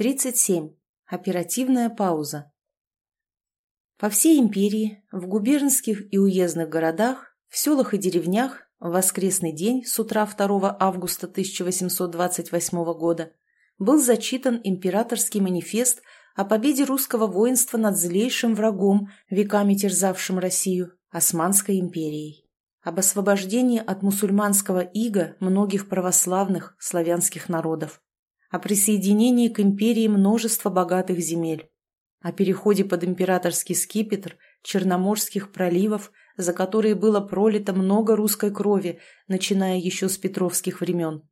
37. Оперативная пауза. По всей империи, в губернских и уездных городах, в селах и деревнях в воскресный день с утра 2 августа 1828 года был зачитан императорский манифест о победе русского воинства над злейшим врагом, веками терзавшим Россию, Османской империей, об освобождении от мусульманского ига многих православных славянских народов, о присоединении к империи множества богатых земель, о переходе под императорский скипетр Черноморских проливов, за которые было пролито много русской крови, начиная еще с петровских времен.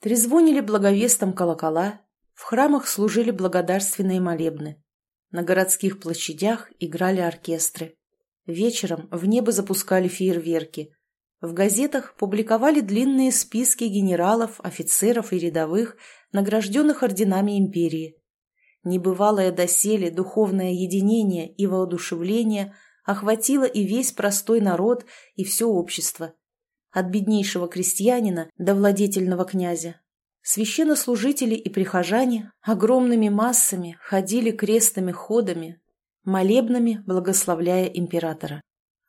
Трезвонили благовестом колокола, в храмах служили благодарственные молебны. На городских площадях играли оркестры. Вечером в небо запускали фейерверки. В газетах публиковали длинные списки генералов, офицеров и рядовых, награжденных орденами империи. Небывалое доселе духовное единение и воодушевление охватило и весь простой народ, и все общество. От беднейшего крестьянина до владетельного князя. Священнослужители и прихожане огромными массами ходили крестными ходами, молебнами благословляя императора.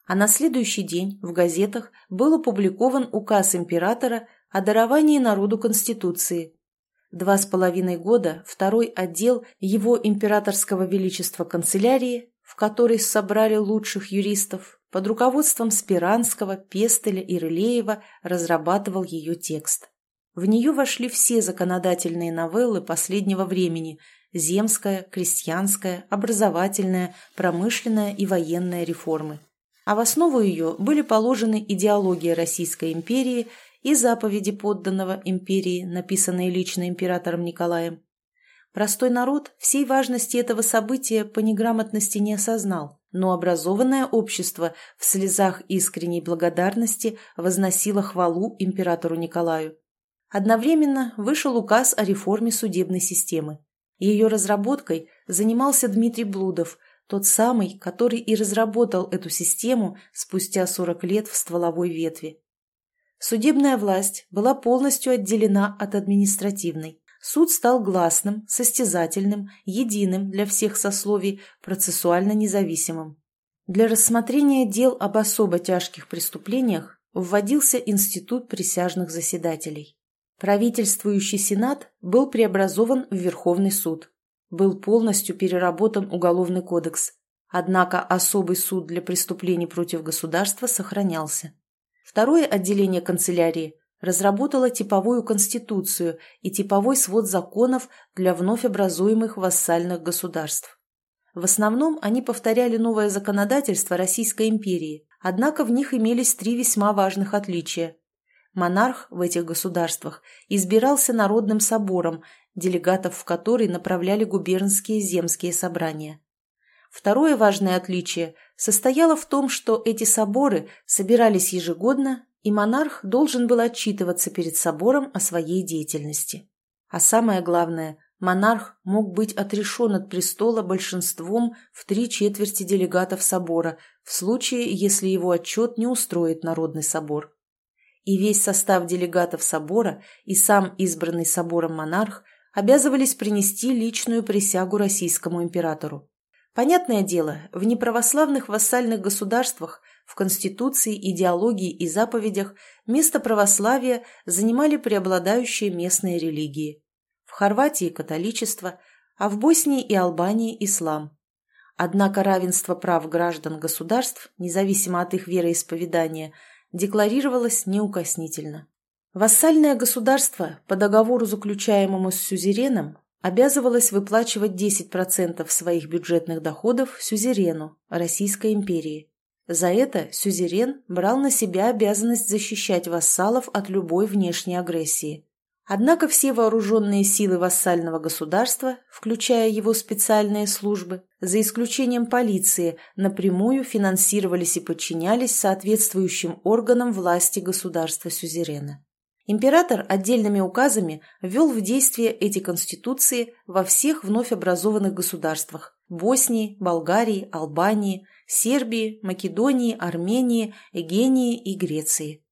А на следующий день в газетах был опубликован указ императора о даровании народу Конституции, Два с половиной года второй отдел его императорского величества канцелярии, в который собрали лучших юристов, под руководством Спиранского, Пестеля и Рылеева разрабатывал ее текст. В нее вошли все законодательные новеллы последнего времени – земская, крестьянская, образовательная, промышленная и военная реформы. А в основу ее были положены идеология Российской империи и заповеди подданного империи, написанные лично императором Николаем. Простой народ всей важности этого события по неграмотности не осознал, но образованное общество в слезах искренней благодарности возносило хвалу императору Николаю. Одновременно вышел указ о реформе судебной системы. Ее разработкой занимался Дмитрий Блудов, тот самый, который и разработал эту систему спустя 40 лет в стволовой ветви. Судебная власть была полностью отделена от административной. Суд стал гласным, состязательным, единым для всех сословий, процессуально независимым. Для рассмотрения дел об особо тяжких преступлениях вводился институт присяжных заседателей. Правительствующий Сенат был преобразован в Верховный суд. Был полностью переработан Уголовный кодекс. Однако особый суд для преступлений против государства сохранялся. Второе отделение канцелярии разработало типовую конституцию и типовой свод законов для вновь образуемых вассальных государств. В основном они повторяли новое законодательство Российской империи, однако в них имелись три весьма важных отличия. Монарх в этих государствах избирался Народным собором, делегатов в который направляли губернские земские собрания. Второе важное отличие состояло в том, что эти соборы собирались ежегодно, и монарх должен был отчитываться перед собором о своей деятельности. А самое главное, монарх мог быть отрешен от престола большинством в три четверти делегатов собора в случае, если его отчет не устроит Народный собор. И весь состав делегатов собора и сам избранный собором монарх обязывались принести личную присягу российскому императору. Понятное дело, в неправославных вассальных государствах, в конституции, идеологии и заповедях место православия занимали преобладающие местные религии. В Хорватии – католичество, а в Боснии и Албании – ислам. Однако равенство прав граждан государств, независимо от их вероисповедания, декларировалось неукоснительно. Вассальное государство по договору, заключаемому с сюзереном, обязывалась выплачивать 10% своих бюджетных доходов сюзерену Российской империи. За это сюзерен брал на себя обязанность защищать вассалов от любой внешней агрессии. Однако все вооруженные силы вассального государства, включая его специальные службы, за исключением полиции, напрямую финансировались и подчинялись соответствующим органам власти государства-сюзерена. Император отдельными указами ввел в действие эти конституции во всех вновь образованных государствах – Боснии, Болгарии, Албании, Сербии, Македонии, Армении, Эгении и Греции.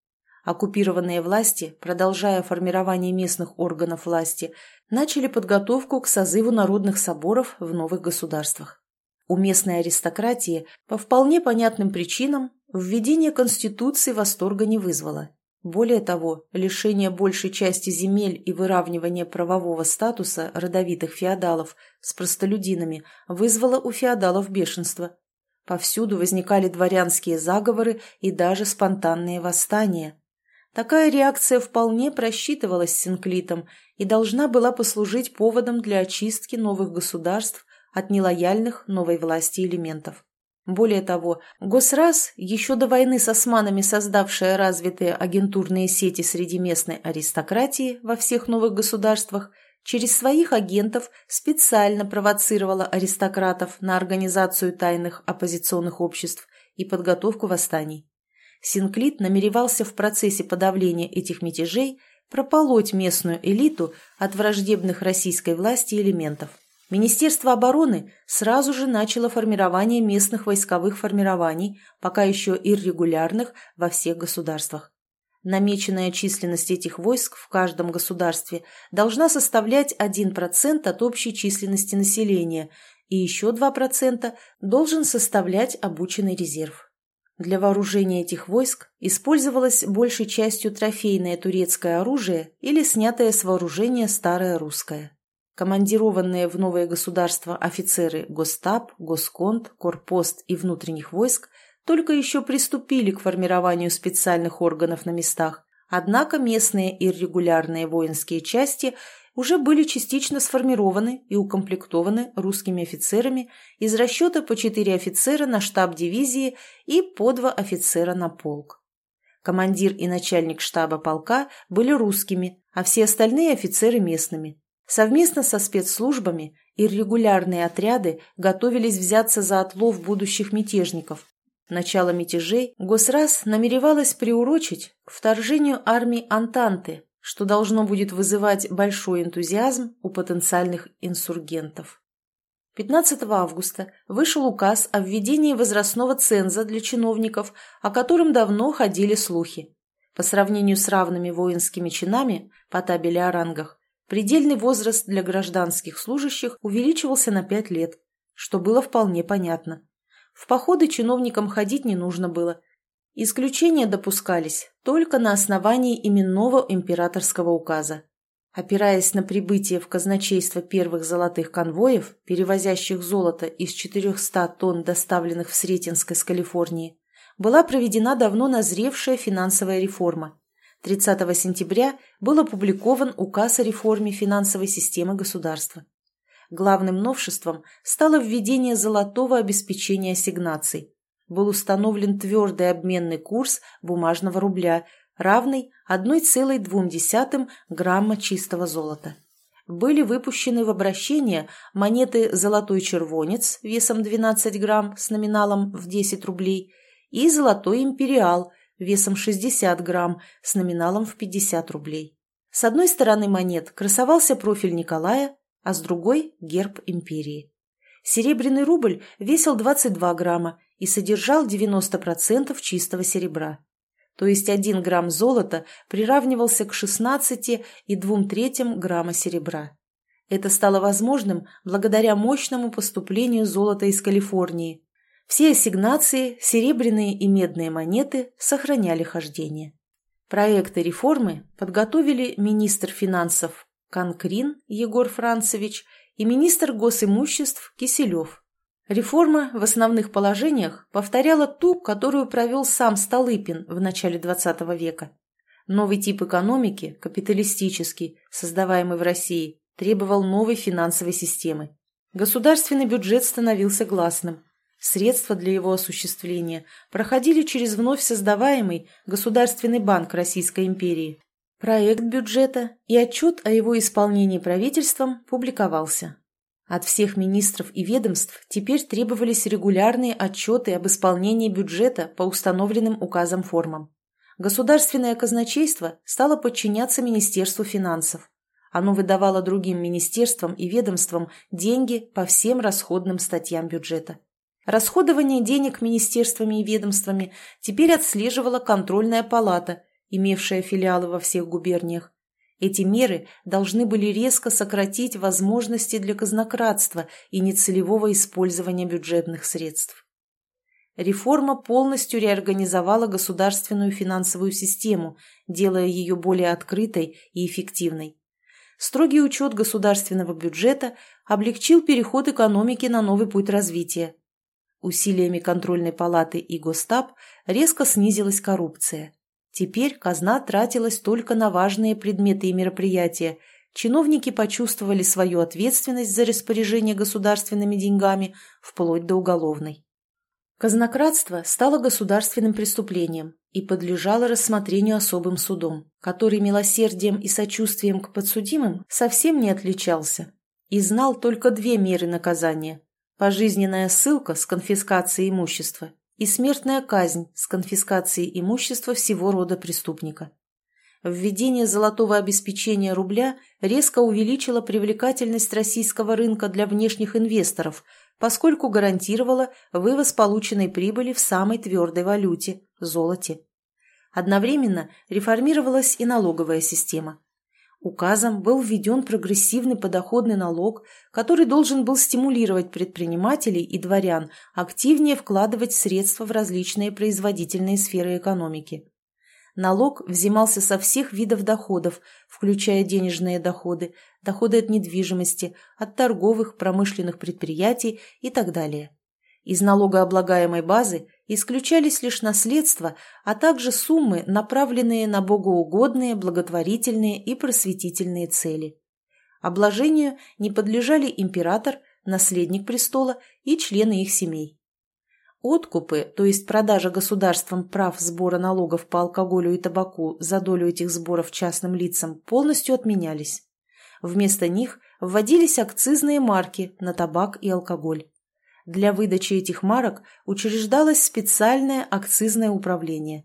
Оккупированные власти, продолжая формирование местных органов власти, начали подготовку к созыву народных соборов в новых государствах. У местной аристократии по вполне понятным причинам введение Конституции восторга не вызвало. Более того, лишение большей части земель и выравнивание правового статуса родовитых феодалов с простолюдинами вызвало у феодалов бешенство. Повсюду возникали дворянские заговоры и даже спонтанные восстания. Такая реакция вполне просчитывалась Синклитом и должна была послужить поводом для очистки новых государств от нелояльных новой власти элементов. Более того, Госраз, еще до войны с османами создавшая развитые агентурные сети среди местной аристократии во всех новых государствах, через своих агентов специально провоцировала аристократов на организацию тайных оппозиционных обществ и подготовку восстаний. Синклит намеревался в процессе подавления этих мятежей прополоть местную элиту от враждебных российской власти элементов. Министерство обороны сразу же начало формирование местных войсковых формирований, пока еще иррегулярных, во всех государствах. Намеченная численность этих войск в каждом государстве должна составлять 1% от общей численности населения, и еще 2% должен составлять обученный резерв. Для вооружения этих войск использовалось большей частью трофейное турецкое оружие или снятое с вооружения старое русское. Командированные в новое государство офицеры Гостап, Госконт, Корпост и внутренних войск только еще приступили к формированию специальных органов на местах, однако местные иррегулярные воинские части уже были частично сформированы и укомплектованы русскими офицерами из расчета по четыре офицера на штаб дивизии и по два офицера на полк. Командир и начальник штаба полка были русскими, а все остальные офицеры местными. Совместно со спецслужбами иррегулярные отряды готовились взяться за отлов будущих мятежников. Начало мятежей Госраз намеревалась приурочить к вторжению армии Антанты что должно будет вызывать большой энтузиазм у потенциальных инсургентов. 15 августа вышел указ о введении возрастного ценза для чиновников, о котором давно ходили слухи. По сравнению с равными воинскими чинами по табели о рангах, предельный возраст для гражданских служащих увеличивался на 5 лет, что было вполне понятно. В походы чиновникам ходить не нужно было, Исключения допускались только на основании именного императорского указа. Опираясь на прибытие в казначейство первых золотых конвоев, перевозящих золото из 400 тонн, доставленных в Сретенск из Калифорнии, была проведена давно назревшая финансовая реформа. 30 сентября был опубликован указ о реформе финансовой системы государства. Главным новшеством стало введение золотого обеспечения ассигнаций, был установлен твердый обменный курс бумажного рубля, равный 1,2 грамма чистого золота. Были выпущены в обращение монеты «Золотой червонец» весом 12 грамм с номиналом в 10 рублей и «Золотой империал» весом 60 грамм с номиналом в 50 рублей. С одной стороны монет красовался профиль Николая, а с другой – герб империи. Серебряный рубль весил 22 грамма и содержал 90% чистого серебра. То есть 1 грамм золота приравнивался к 16 и 2 третьим грамма серебра. Это стало возможным благодаря мощному поступлению золота из Калифорнии. Все ассигнации, серебряные и медные монеты сохраняли хождение. Проекты реформы подготовили министр финансов Конкрин Егор Францевич и министр госимуществ Киселев. Реформа в основных положениях повторяла ту, которую провел сам Столыпин в начале XX века. Новый тип экономики, капиталистический, создаваемый в России, требовал новой финансовой системы. Государственный бюджет становился гласным. Средства для его осуществления проходили через вновь создаваемый Государственный банк Российской империи. Проект бюджета и отчет о его исполнении правительством публиковался. От всех министров и ведомств теперь требовались регулярные отчеты об исполнении бюджета по установленным указом формам. Государственное казначейство стало подчиняться Министерству финансов. Оно выдавало другим министерствам и ведомствам деньги по всем расходным статьям бюджета. Расходование денег министерствами и ведомствами теперь отслеживала контрольная палата имевшая филиалы во всех губерниях. Эти меры должны были резко сократить возможности для казнократства и нецелевого использования бюджетных средств. Реформа полностью реорганизовала государственную финансовую систему, делая ее более открытой и эффективной. Строгий учет государственного бюджета облегчил переход экономики на новый путь развития. Усилиями контрольной палаты и Гостап резко снизилась коррупция. Теперь казна тратилась только на важные предметы и мероприятия. Чиновники почувствовали свою ответственность за распоряжение государственными деньгами, вплоть до уголовной. Казнократство стало государственным преступлением и подлежало рассмотрению особым судом, который милосердием и сочувствием к подсудимым совсем не отличался и знал только две меры наказания – пожизненная ссылка с конфискацией имущества и смертная казнь с конфискацией имущества всего рода преступника. Введение золотого обеспечения рубля резко увеличило привлекательность российского рынка для внешних инвесторов – поскольку гарантировала вывоз полученной прибыли в самой твердой валюте – золоте. Одновременно реформировалась и налоговая система. Указом был введен прогрессивный подоходный налог, который должен был стимулировать предпринимателей и дворян активнее вкладывать средства в различные производительные сферы экономики. Налог взимался со всех видов доходов, включая денежные доходы, доходы от недвижимости, от торговых, промышленных предприятий и так далее. Из налогооблагаемой базы исключались лишь наследства, а также суммы, направленные на богоугодные, благотворительные и просветительные цели. Обложению не подлежали император, наследник престола и члены их семей. Откупы, то есть продажа государством прав сбора налогов по алкоголю и табаку за долю этих сборов частным лицам, полностью отменялись. Вместо них вводились акцизные марки на табак и алкоголь. Для выдачи этих марок учреждалось специальное акцизное управление.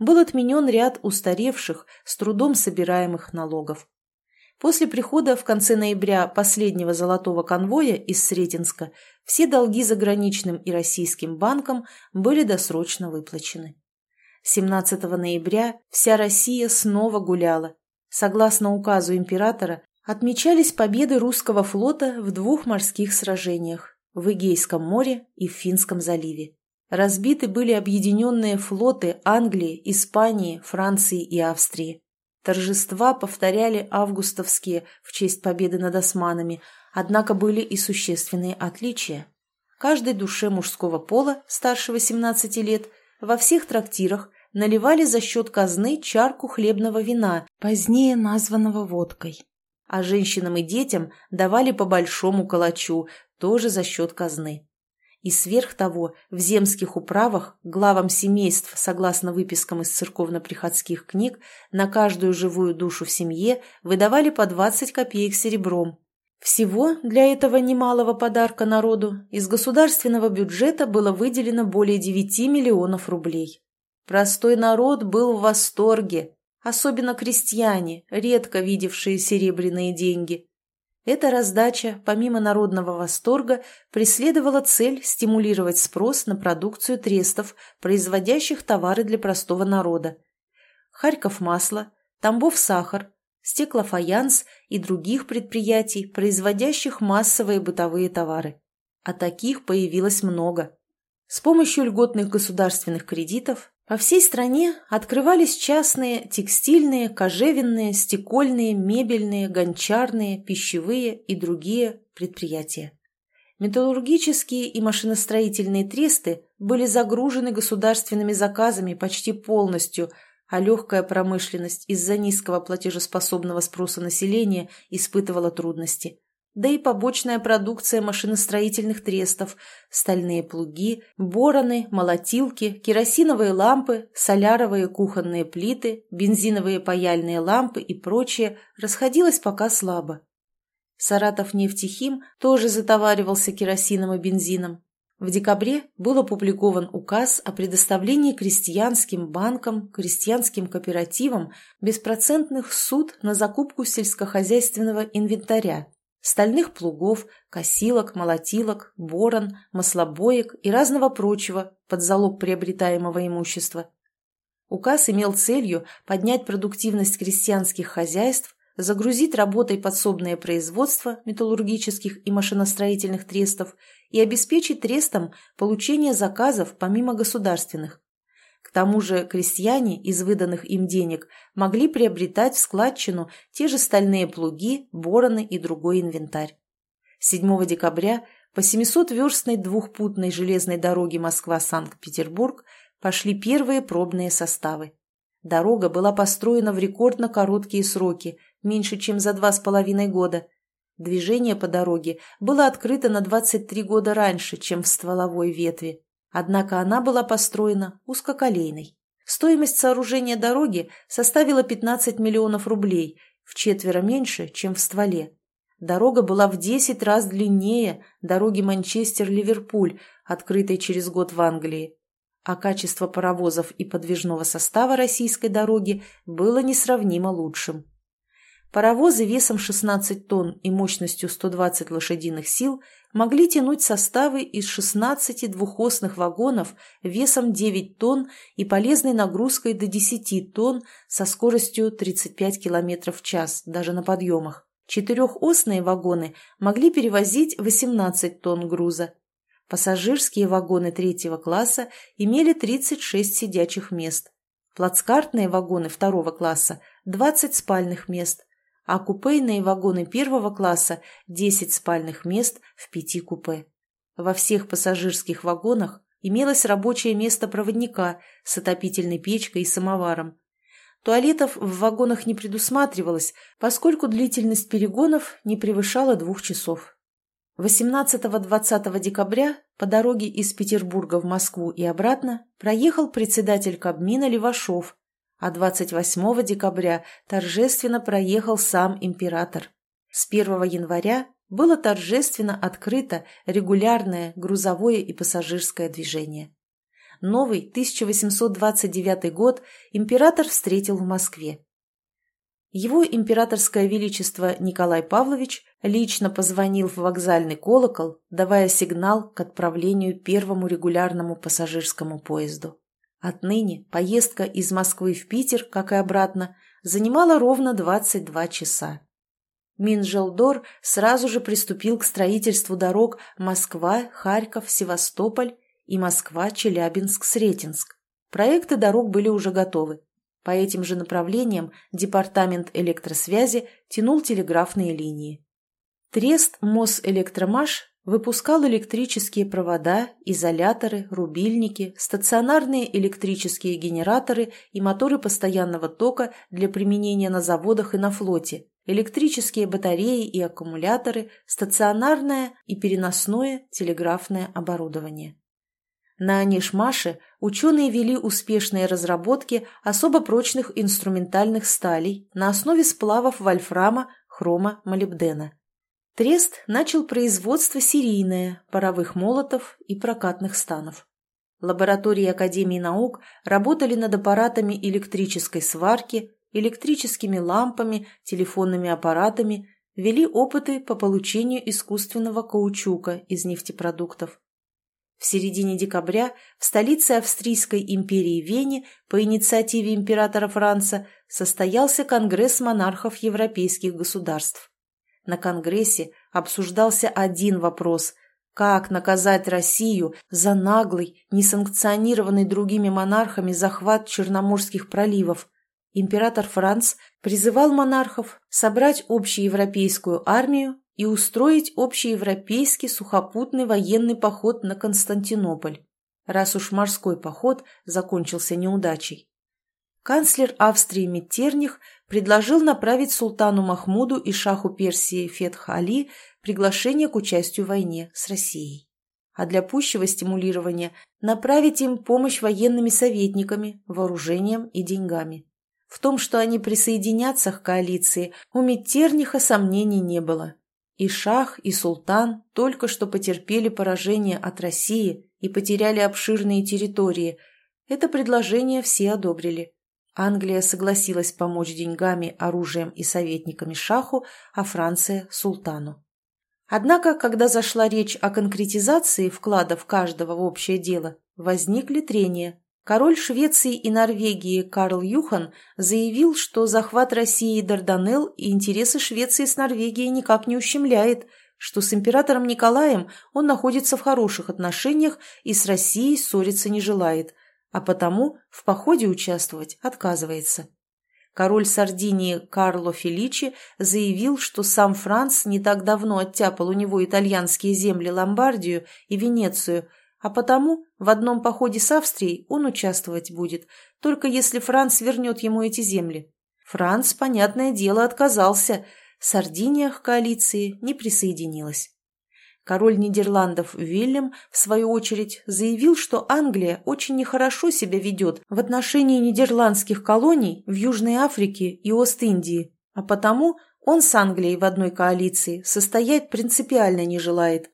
Был отменен ряд устаревших, с трудом собираемых налогов. После прихода в конце ноября последнего золотого конвоя из Сретенска все долги заграничным и российским банкам были досрочно выплачены. 17 ноября вся Россия снова гуляла. Согласно указу императора, отмечались победы русского флота в двух морских сражениях – в Эгейском море и в Финском заливе. Разбиты были объединенные флоты Англии, Испании, Франции и Австрии. Торжества повторяли августовские в честь победы над османами, однако были и существенные отличия. Каждой душе мужского пола старше 18 лет во всех трактирах наливали за счет казны чарку хлебного вина, позднее названного водкой. А женщинам и детям давали по большому калачу, тоже за счет казны. И сверх того, в земских управах главам семейств, согласно выпискам из церковно-приходских книг, на каждую живую душу в семье выдавали по 20 копеек серебром. Всего для этого немалого подарка народу из государственного бюджета было выделено более 9 миллионов рублей. Простой народ был в восторге, особенно крестьяне, редко видевшие серебряные деньги – эта раздача, помимо народного восторга, преследовала цель стимулировать спрос на продукцию трестов, производящих товары для простого народа. Харьков масло, Тамбов сахар, стеклофаянс и других предприятий, производящих массовые бытовые товары. А таких появилось много. С помощью льготных государственных кредитов по всей стране открывались частные текстильные, кожевенные, стекольные, мебельные, гончарные, пищевые и другие предприятия. Металлургические и машиностроительные тресты были загружены государственными заказами почти полностью, а легкая промышленность из-за низкого платежеспособного спроса населения испытывала трудности да и побочная продукция машиностроительных трестов, стальные плуги, бороны, молотилки, керосиновые лампы, соляровые кухонные плиты, бензиновые паяльные лампы и прочее расходилась пока слабо. Саратов нефтехим тоже затоваривался керосином и бензином. В декабре был опубликован указ о предоставлении крестьянским банкам, крестьянским кооперативам беспроцентных суд на закупку сельскохозяйственного инвентаря стальных плугов, косилок, молотилок, борон, маслобоек и разного прочего под залог приобретаемого имущества. Указ имел целью поднять продуктивность крестьянских хозяйств, загрузить работой подсобное производство металлургических и машиностроительных трестов и обеспечить трестам получение заказов помимо государственных. К тому же крестьяне из выданных им денег могли приобретать в складчину те же стальные плуги, бороны и другой инвентарь. 7 декабря по 700-верстной двухпутной железной дороге Москва-Санкт-Петербург пошли первые пробные составы. Дорога была построена в рекордно короткие сроки, меньше чем за два с половиной года. Движение по дороге было открыто на 23 года раньше, чем в стволовой ветви. Однако она была построена узкоколейной. Стоимость сооружения дороги составила 15 миллионов рублей, в четверо меньше, чем в стволе. Дорога была в 10 раз длиннее дороги Манчестер-Ливерпуль, открытой через год в Англии. А качество паровозов и подвижного состава российской дороги было несравнимо лучшим. Паровозы весом 16 тонн и мощностью 120 лошадиных сил могли тянуть составы из 16 двухосных вагонов весом 9 тонн и полезной нагрузкой до 10 тонн со скоростью 35 км в час, даже на подъемах. Четырехосные вагоны могли перевозить 18 тонн груза. Пассажирские вагоны третьего класса имели 36 сидячих мест. Плацкартные вагоны второго класса – 20 спальных мест, а купейные вагоны первого класса – 10 спальных мест в пяти купе. Во всех пассажирских вагонах имелось рабочее место проводника с отопительной печкой и самоваром. Туалетов в вагонах не предусматривалось, поскольку длительность перегонов не превышала двух часов. 18-20 декабря по дороге из Петербурга в Москву и обратно проехал председатель Кабмина Левашов, а 28 декабря торжественно проехал сам император. С 1 января было торжественно открыто регулярное грузовое и пассажирское движение. Новый 1829 год император встретил в Москве. Его императорское величество Николай Павлович лично позвонил в вокзальный колокол, давая сигнал к отправлению первому регулярному пассажирскому поезду. Отныне поездка из Москвы в Питер, как и обратно, занимала ровно 22 часа. Минжелдор сразу же приступил к строительству дорог Москва, Харьков, Севастополь и Москва-Челябинск-Сретенск. Проекты дорог были уже готовы. По этим же направлениям Департамент электросвязи тянул телеграфные линии. Трест Мосэлектромаш Выпускал электрические провода, изоляторы, рубильники, стационарные электрические генераторы и моторы постоянного тока для применения на заводах и на флоте, электрические батареи и аккумуляторы, стационарное и переносное телеграфное оборудование. На Анишмаше ученые вели успешные разработки особо прочных инструментальных сталей на основе сплавов вольфрама, хрома, молибдена. Трест начал производство серийное, паровых молотов и прокатных станов. Лаборатории Академии наук работали над аппаратами электрической сварки, электрическими лампами, телефонными аппаратами, вели опыты по получению искусственного каучука из нефтепродуктов. В середине декабря в столице Австрийской империи Вене по инициативе императора Франца состоялся Конгресс монархов европейских государств. На Конгрессе обсуждался один вопрос – как наказать Россию за наглый, несанкционированный другими монархами захват Черноморских проливов. Император Франц призывал монархов собрать общеевропейскую армию и устроить общеевропейский сухопутный военный поход на Константинополь, раз уж морской поход закончился неудачей. Канцлер Австрии Меттерних предложил направить султану Махмуду и шаху Персии Фетх-Али приглашение к участию в войне с Россией. А для пущего стимулирования направить им помощь военными советниками, вооружением и деньгами. В том, что они присоединятся к коалиции, у Меттерниха сомнений не было. И шах, и султан только что потерпели поражение от России и потеряли обширные территории. Это предложение все одобрили. Англия согласилась помочь деньгами, оружием и советниками шаху, а Франция – султану. Однако, когда зашла речь о конкретизации вкладов каждого в общее дело, возникли трения. Король Швеции и Норвегии Карл Юхан заявил, что захват России Дарданелл и интересы Швеции с Норвегией никак не ущемляет, что с императором Николаем он находится в хороших отношениях и с Россией ссориться не желает, а потому в походе участвовать отказывается. Король Сардинии Карло Феличи заявил, что сам Франц не так давно оттяпал у него итальянские земли Ломбардию и Венецию – а потому в одном походе с Австрией он участвовать будет, только если Франц вернет ему эти земли. Франц, понятное дело, отказался. Сардиния к коалиции не присоединилась. Король Нидерландов Вильям, в свою очередь, заявил, что Англия очень нехорошо себя ведет в отношении нидерландских колоний в Южной Африке и Ост-Индии, а потому он с Англией в одной коалиции состоять принципиально не желает.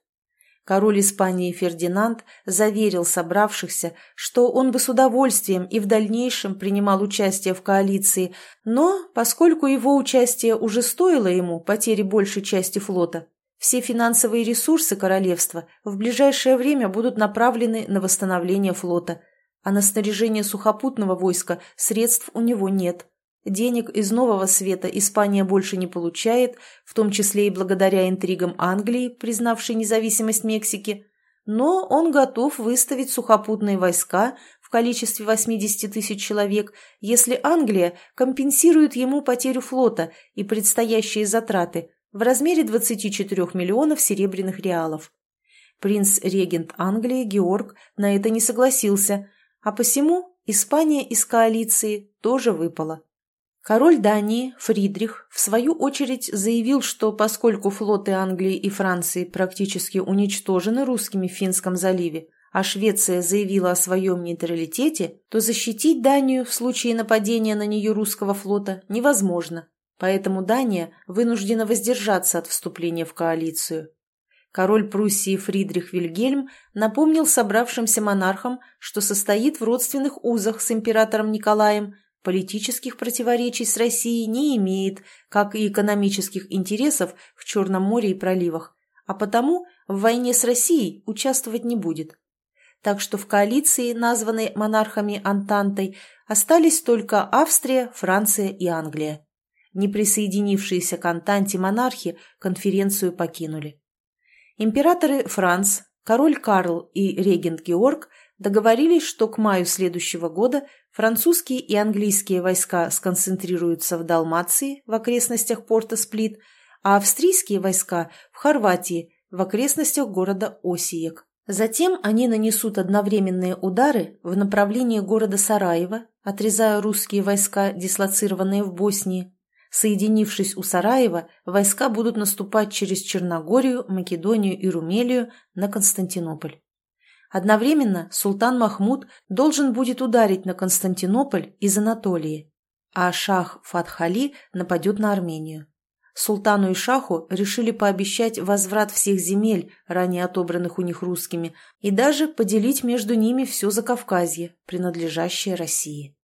Король Испании Фердинанд заверил собравшихся, что он бы с удовольствием и в дальнейшем принимал участие в коалиции, но, поскольку его участие уже стоило ему потери большей части флота, все финансовые ресурсы королевства в ближайшее время будут направлены на восстановление флота, а на снаряжение сухопутного войска средств у него нет. Денег из Нового Света Испания больше не получает, в том числе и благодаря интригам Англии, признавшей независимость Мексики, но он готов выставить сухопутные войска в количестве 80 тысяч человек, если Англия компенсирует ему потерю флота и предстоящие затраты в размере 24 миллионов серебряных реалов. Принц-регент Англии Георг на это не согласился, а посему Испания из коалиции тоже выпала. Король Дании Фридрих, в свою очередь, заявил, что поскольку флоты Англии и Франции практически уничтожены русскими в Финском заливе, а Швеция заявила о своем нейтралитете, то защитить Данию в случае нападения на нее русского флота невозможно. Поэтому Дания вынуждена воздержаться от вступления в коалицию. Король Пруссии Фридрих Вильгельм напомнил собравшимся монархам, что состоит в родственных узах с императором Николаем – политических противоречий с Россией не имеет, как и экономических интересов в Черном море и проливах, а потому в войне с Россией участвовать не будет. Так что в коалиции, названной монархами Антантой, остались только Австрия, Франция и Англия. Не присоединившиеся к Антанте монархи конференцию покинули. Императоры Франц, король Карл и регент Георг договорились, что к маю следующего года французские и английские войска сконцентрируются в Далмации, в окрестностях порта Сплит, а австрийские войска в Хорватии, в окрестностях города Осиек. Затем они нанесут одновременные удары в направлении города Сараева, отрезая русские войска, дислоцированные в Боснии. Соединившись у Сараева, войска будут наступать через Черногорию, Македонию и Румелию на Константинополь. Одновременно султан Махмуд должен будет ударить на Константинополь из Анатолии, а шах Фатхали нападет на Армению. Султану и шаху решили пообещать возврат всех земель, ранее отобранных у них русскими, и даже поделить между ними все Закавказье, принадлежащее России.